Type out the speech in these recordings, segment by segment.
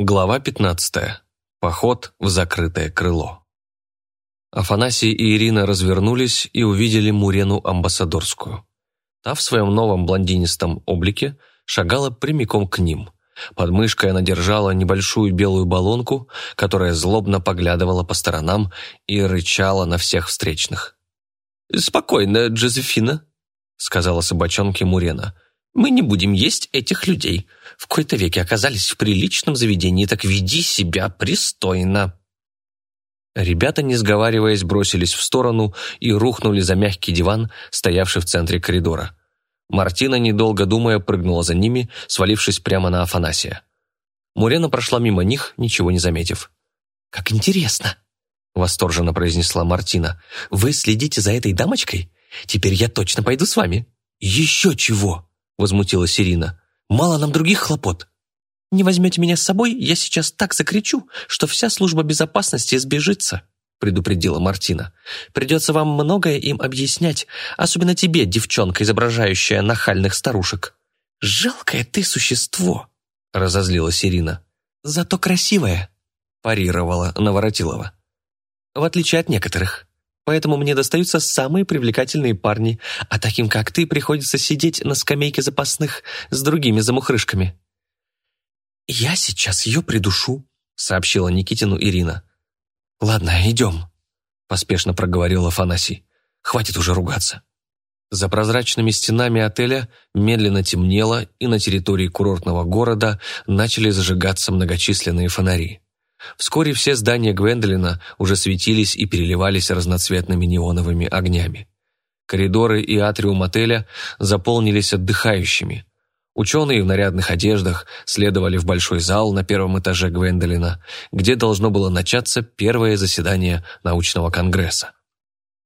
Глава 15. Поход в закрытое крыло. Афанасий и Ирина развернулись и увидели Мурену Амбассадорскую. Та в своем новом блондинистом облике шагала прямиком к ним. Под мышкой она держала небольшую белую баллонку, которая злобно поглядывала по сторонам и рычала на всех встречных. «Спокойно, Джозефина», — сказала собачонке Мурена. Мы не будем есть этих людей. В кои-то веке оказались в приличном заведении, так веди себя пристойно». Ребята, не сговариваясь, бросились в сторону и рухнули за мягкий диван, стоявший в центре коридора. Мартина, недолго думая, прыгнула за ними, свалившись прямо на Афанасия. Мурена прошла мимо них, ничего не заметив. «Как интересно!» — восторженно произнесла Мартина. «Вы следите за этой дамочкой? Теперь я точно пойду с вами». «Еще чего!» — возмутилась Ирина. «Мало нам других хлопот». «Не возьмете меня с собой, я сейчас так закричу, что вся служба безопасности сбежится», — предупредила Мартина. «Придется вам многое им объяснять, особенно тебе, девчонка, изображающая нахальных старушек». «Жалкое ты существо», — разозлилась Ирина. «Зато красивое», — парировала Наворотилова. «В отличие от некоторых», Поэтому мне достаются самые привлекательные парни, а таким, как ты, приходится сидеть на скамейке запасных с другими замухрышками». «Я сейчас ее придушу», — сообщила Никитину Ирина. «Ладно, идем», — поспешно проговорил Афанасий. «Хватит уже ругаться». За прозрачными стенами отеля медленно темнело, и на территории курортного города начали зажигаться многочисленные фонари. Вскоре все здания Гвендолина уже светились и переливались разноцветными неоновыми огнями. Коридоры и атриум отеля заполнились отдыхающими. Ученые в нарядных одеждах следовали в большой зал на первом этаже Гвендолина, где должно было начаться первое заседание научного конгресса.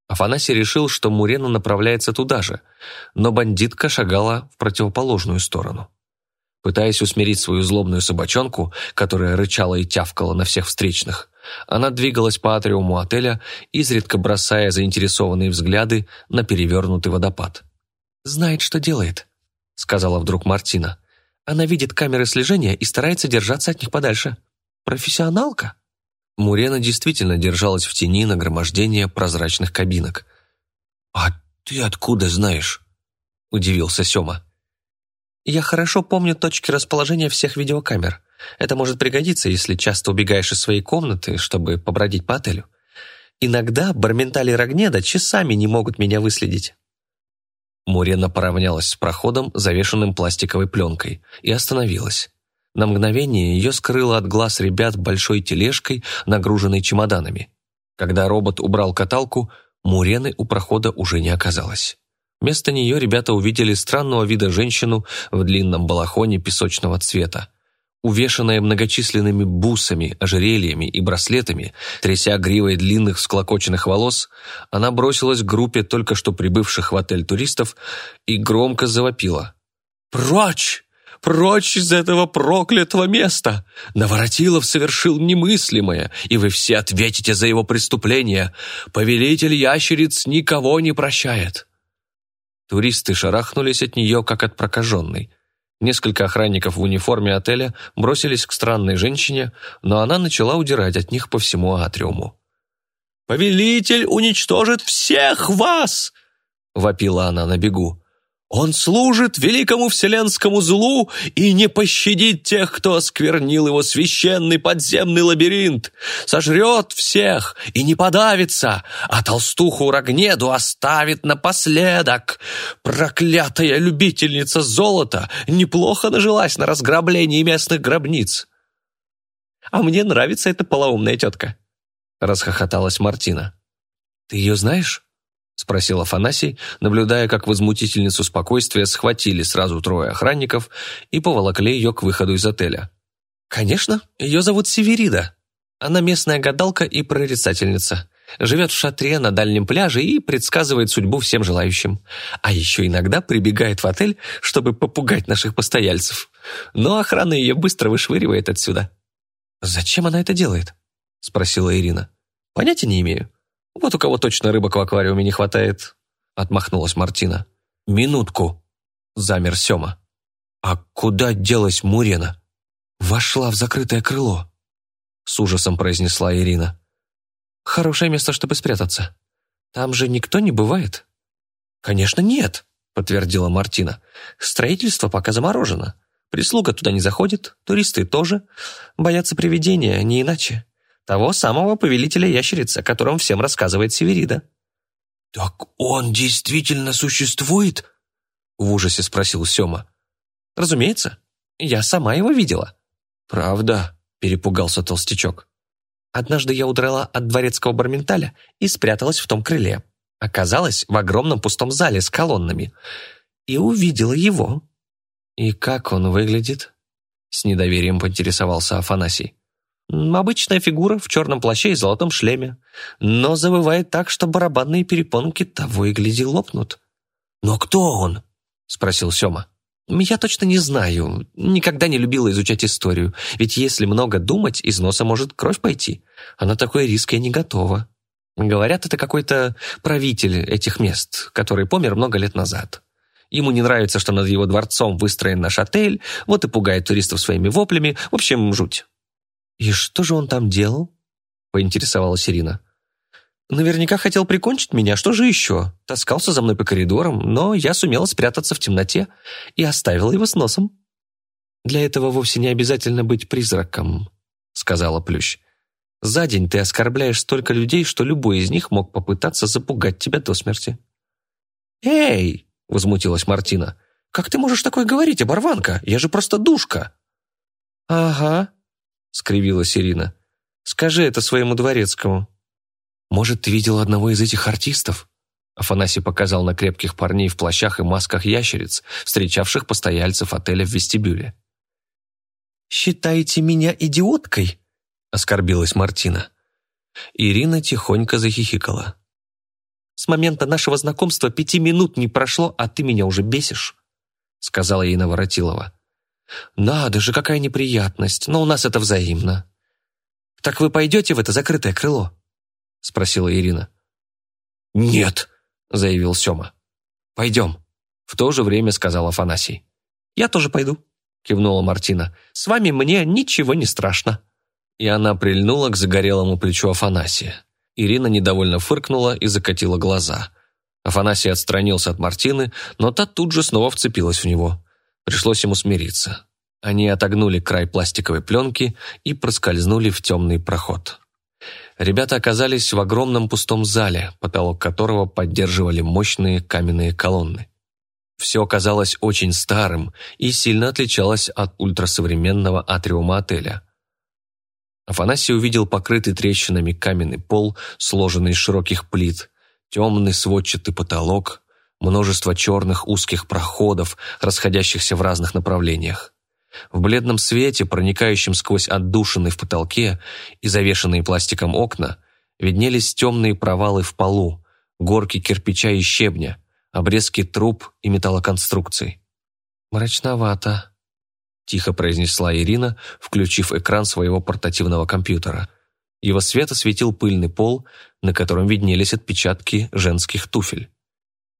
Афанасий решил, что Мурена направляется туда же, но бандитка шагала в противоположную сторону. Пытаясь усмирить свою злобную собачонку, которая рычала и тявкала на всех встречных, она двигалась по атриуму отеля, изредка бросая заинтересованные взгляды на перевернутый водопад. «Знает, что делает», — сказала вдруг Мартина. «Она видит камеры слежения и старается держаться от них подальше. Профессионалка». Мурена действительно держалась в тени нагромождения прозрачных кабинок. «А ты откуда знаешь?» — удивился Сёма. Я хорошо помню точки расположения всех видеокамер. Это может пригодиться, если часто убегаешь из своей комнаты, чтобы побродить по отелю. Иногда Барменталь и Рогнеда часами не могут меня выследить». Мурена поравнялась с проходом, завешенным пластиковой пленкой, и остановилась. На мгновение ее скрыло от глаз ребят большой тележкой, нагруженной чемоданами. Когда робот убрал каталку, Мурены у прохода уже не оказалось. Вместо нее ребята увидели странного вида женщину в длинном балахоне песочного цвета. Увешанная многочисленными бусами, ожерельями и браслетами, тряся гривой длинных всклокоченных волос, она бросилась к группе только что прибывших в отель туристов и громко завопила. «Прочь! Прочь из этого проклятого места! Наворотилов совершил немыслимое, и вы все ответите за его преступление. Повелитель ящериц никого не прощает!» Туристы шарахнулись от нее, как от прокаженной. Несколько охранников в униформе отеля бросились к странной женщине, но она начала удирать от них по всему атриуму. «Повелитель уничтожит всех вас!» — вопила она на бегу. Он служит великому вселенскому злу и не пощадит тех, кто осквернил его священный подземный лабиринт, сожрет всех и не подавится, а толстуху Рогнеду оставит напоследок. Проклятая любительница золота неплохо нажилась на разграблении местных гробниц. «А мне нравится эта полоумная тетка», — расхохоталась Мартина. «Ты ее знаешь?» — спросил Афанасий, наблюдая, как возмутительницу спокойствия схватили сразу трое охранников и поволокли ее к выходу из отеля. «Конечно, ее зовут Северида. Она местная гадалка и прорицательница. Живет в шатре на дальнем пляже и предсказывает судьбу всем желающим. А еще иногда прибегает в отель, чтобы попугать наших постояльцев. Но охрана ее быстро вышвыривает отсюда». «Зачем она это делает?» — спросила Ирина. «Понятия не имею. «Вот у кого точно рыбок в аквариуме не хватает», — отмахнулась Мартина. «Минутку», — замер Сёма. «А куда делась Мурена?» «Вошла в закрытое крыло», — с ужасом произнесла Ирина. «Хорошее место, чтобы спрятаться. Там же никто не бывает». «Конечно, нет», — подтвердила Мартина. «Строительство пока заморожено. Прислуга туда не заходит, туристы тоже. Боятся привидения, не иначе. Того самого повелителя ящериц, о котором всем рассказывает Северида». «Так он действительно существует?» В ужасе спросил Сёма. «Разумеется. Я сама его видела». «Правда?» – перепугался толстячок. Однажды я удрала от дворецкого барменталя и спряталась в том крыле. Оказалась в огромном пустом зале с колоннами. И увидела его. «И как он выглядит?» С недоверием поинтересовался Афанасий. «Обычная фигура в черном плаще и золотом шлеме, но завывает так, что барабанные перепонки того и гляди лопнут». «Но кто он?» — спросил Сёма. «Я точно не знаю. Никогда не любила изучать историю. Ведь если много думать, из носа может кровь пойти. А на такой риск я не готова. Говорят, это какой-то правитель этих мест, который помер много лет назад. Ему не нравится, что над его дворцом выстроен наш отель, вот и пугает туристов своими воплями. В общем, жуть». «И что же он там делал?» — поинтересовалась Ирина. Наверняка хотел прикончить меня, что же еще? Таскался за мной по коридорам, но я сумела спрятаться в темноте и оставила его с носом. «Для этого вовсе не обязательно быть призраком», — сказала Плющ. «За день ты оскорбляешь столько людей, что любой из них мог попытаться запугать тебя до смерти». «Эй!» — возмутилась Мартина. «Как ты можешь такое говорить, оборванка? Я же просто душка!» «Ага», — скривилась Ирина. «Скажи это своему дворецкому». «Может, ты видел одного из этих артистов?» Афанасий показал на крепких парней в плащах и масках ящериц, встречавших постояльцев отеля в вестибюле. «Считаете меня идиоткой?» — оскорбилась Мартина. Ирина тихонько захихикала. «С момента нашего знакомства пяти минут не прошло, а ты меня уже бесишь», — сказала ей Наворотилова. «Надо же, какая неприятность, но у нас это взаимно. Так вы пойдете в это закрытое крыло?» — спросила Ирина. «Нет», — заявил Сёма. «Пойдем», — в то же время сказал Афанасий. «Я тоже пойду», — кивнула Мартина. «С вами мне ничего не страшно». И она прильнула к загорелому плечу Афанасия. Ирина недовольно фыркнула и закатила глаза. Афанасий отстранился от Мартины, но та тут же снова вцепилась в него. Пришлось ему смириться. Они отогнули край пластиковой пленки и проскользнули в темный проход. Ребята оказались в огромном пустом зале, потолок которого поддерживали мощные каменные колонны. Все казалось очень старым и сильно отличалось от ультрасовременного атриума отеля. Афанасий увидел покрытый трещинами каменный пол, сложенный из широких плит, темный сводчатый потолок, множество черных узких проходов, расходящихся в разных направлениях. В бледном свете, проникающем сквозь отдушины в потолке и завешенные пластиком окна, виднелись темные провалы в полу, горки кирпича и щебня, обрезки труб и металлоконструкций. «Мрачновато», — тихо произнесла Ирина, включив экран своего портативного компьютера. Его свет осветил пыльный пол, на котором виднелись отпечатки женских туфель.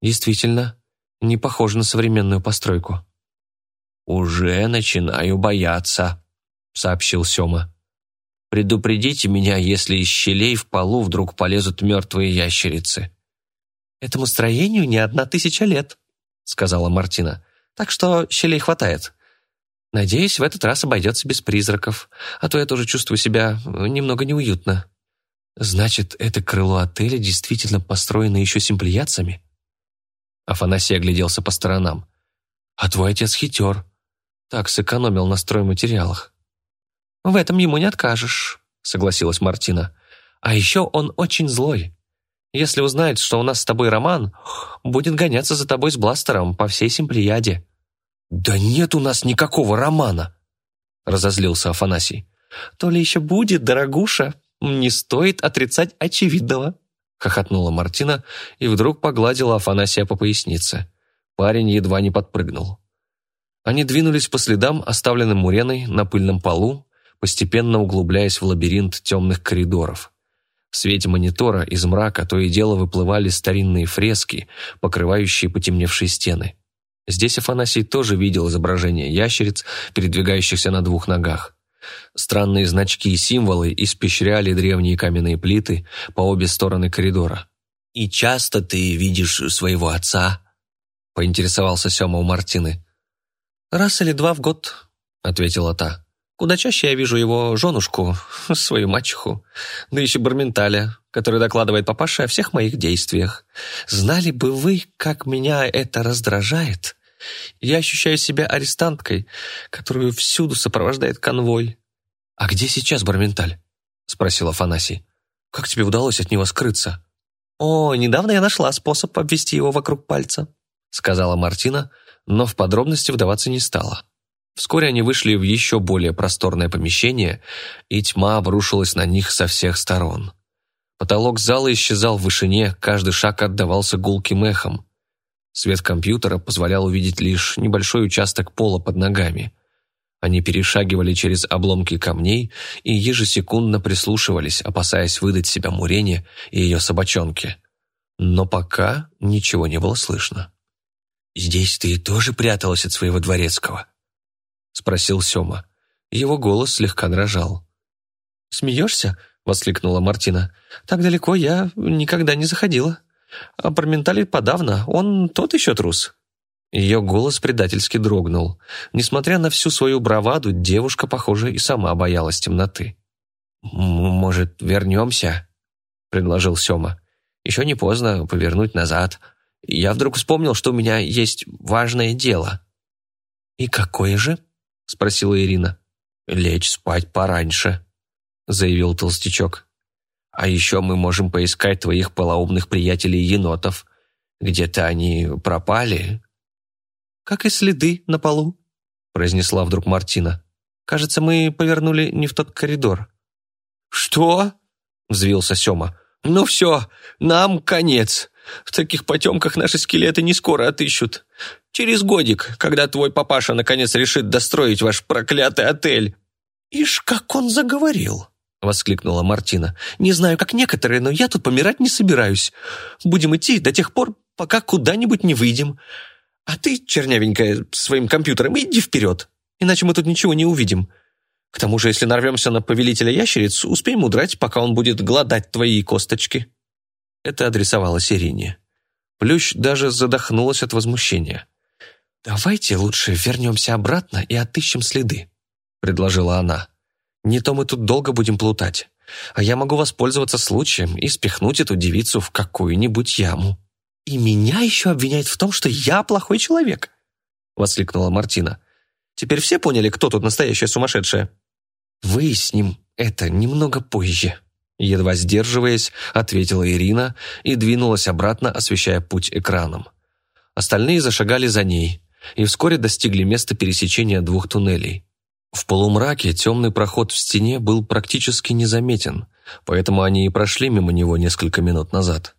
Действительно, не похоже на современную постройку. «Уже начинаю бояться», — сообщил Сёма. «Предупредите меня, если из щелей в полу вдруг полезут мертвые ящерицы». «Этому строению не одна тысяча лет», — сказала Мартина. «Так что щелей хватает. Надеюсь, в этот раз обойдется без призраков, а то я тоже чувствую себя немного неуютно». «Значит, это крыло отеля действительно построено еще симплияцами?» Афанасий огляделся по сторонам. «А твой отец хитер. Так сэкономил на стройматериалах. «В этом ему не откажешь», — согласилась Мартина. «А еще он очень злой. Если узнает, что у нас с тобой роман, будет гоняться за тобой с бластером по всей Симплияде». «Да нет у нас никакого романа», — разозлился Афанасий. «То ли еще будет, дорогуша. Не стоит отрицать очевидного», — хохотнула Мартина и вдруг погладила Афанасия по пояснице. Парень едва не подпрыгнул. Они двинулись по следам, оставленным Муреной на пыльном полу, постепенно углубляясь в лабиринт темных коридоров. В свете монитора из мрака то и дело выплывали старинные фрески, покрывающие потемневшие стены. Здесь Афанасий тоже видел изображение ящериц, передвигающихся на двух ногах. Странные значки и символы испещряли древние каменные плиты по обе стороны коридора. «И часто ты видишь своего отца?» — поинтересовался Сема у Мартины. «Раз или два в год», — ответила та. «Куда чаще я вижу его женушку, свою мачеху, да еще Барменталя, который докладывает папаше о всех моих действиях. Знали бы вы, как меня это раздражает. Я ощущаю себя арестанткой, которую всюду сопровождает конвой». «А где сейчас Барменталь?» — спросил Афанасий. «Как тебе удалось от него скрыться?» «О, недавно я нашла способ обвести его вокруг пальца», — сказала Мартина, но в подробности вдаваться не стала. Вскоре они вышли в еще более просторное помещение, и тьма обрушилась на них со всех сторон. Потолок зала исчезал в вышине, каждый шаг отдавался гулким эхом. Свет компьютера позволял увидеть лишь небольшой участок пола под ногами. Они перешагивали через обломки камней и ежесекундно прислушивались, опасаясь выдать себя Мурене и ее собачонке. Но пока ничего не было слышно. «Здесь ты тоже пряталась от своего дворецкого?» — спросил Сёма. Его голос слегка дрожал. «Смеешься?» — воскликнула Мартина. «Так далеко я никогда не заходила. А Парменталь подавно, он тот еще трус». Ее голос предательски дрогнул. Несмотря на всю свою браваду, девушка, похоже, и сама боялась темноты. «Может, вернемся?» — предложил Сёма. «Еще не поздно повернуть назад. Я вдруг вспомнил, что у меня есть важное дело». «И какое же?» — спросила Ирина. «Лечь спать пораньше», — заявил толстячок. «А еще мы можем поискать твоих полоумных приятелей-енотов. Где-то они пропали». «Как и следы на полу», — произнесла вдруг Мартина. «Кажется, мы повернули не в тот коридор». «Что?» — взвился Сёма. «Ну все, нам конец. В таких потемках наши скелеты не скоро отыщут. Через годик, когда твой папаша наконец решит достроить ваш проклятый отель». «Ишь, как он заговорил!» — воскликнула Мартина. «Не знаю, как некоторые, но я тут помирать не собираюсь. Будем идти до тех пор, пока куда-нибудь не выйдем. А ты, чернявенькая, своим компьютером иди вперед, иначе мы тут ничего не увидим. К тому же, если нарвемся на повелителя ящериц, успеем удрать, пока он будет гладать твои косточки». Это адресовалось Ирине. Плющ даже задохнулась от возмущения. «Давайте лучше вернемся обратно и отыщем следы», — предложила она. «Не то мы тут долго будем плутать, а я могу воспользоваться случаем и спихнуть эту девицу в какую-нибудь яму». «И меня еще обвиняют в том, что я плохой человек», — воскликнула Мартина. «Теперь все поняли, кто тут настоящая сумасшедшая?» «Выясним это немного позже», Едва сдерживаясь, ответила Ирина и двинулась обратно, освещая путь экраном. Остальные зашагали за ней и вскоре достигли места пересечения двух туннелей. В полумраке темный проход в стене был практически незаметен, поэтому они и прошли мимо него несколько минут назад.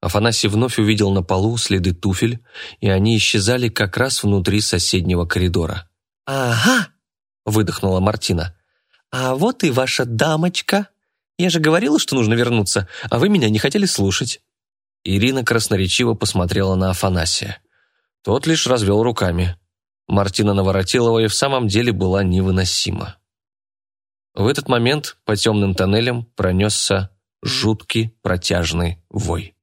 Афанасий вновь увидел на полу следы туфель, и они исчезали как раз внутри соседнего коридора. «Ага!» — выдохнула Мартина. «А вот и ваша дамочка!» Я же говорила, что нужно вернуться, а вы меня не хотели слушать». Ирина красноречиво посмотрела на Афанасия. Тот лишь развел руками. Мартина Наворотилова и в самом деле была невыносима. В этот момент по темным тоннелям пронесся жуткий протяжный вой.